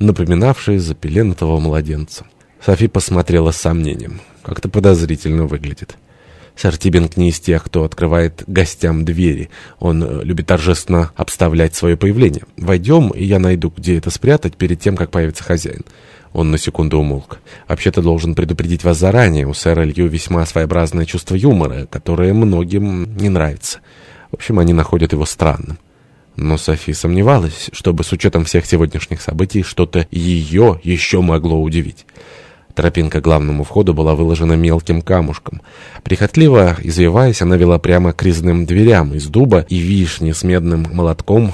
напоминавший запеленатого младенца. Софи посмотрела с сомнением. Как-то подозрительно выглядит. Сэр Тибинг не из тех, кто открывает гостям двери. Он э, любит торжественно обставлять свое появление. Войдем, и я найду, где это спрятать перед тем, как появится хозяин. Он на секунду умолк. «Вообще-то должен предупредить вас заранее. У сэра Лью весьма своеобразное чувство юмора, которое многим не нравится. В общем, они находят его странным». Но Софи сомневалась, чтобы с учетом всех сегодняшних событий что-то ее еще могло удивить. Тропинка к главному входу была выложена мелким камушком. Прихотливо извиваясь, она вела прямо к резным дверям из дуба и вишни с медным молотком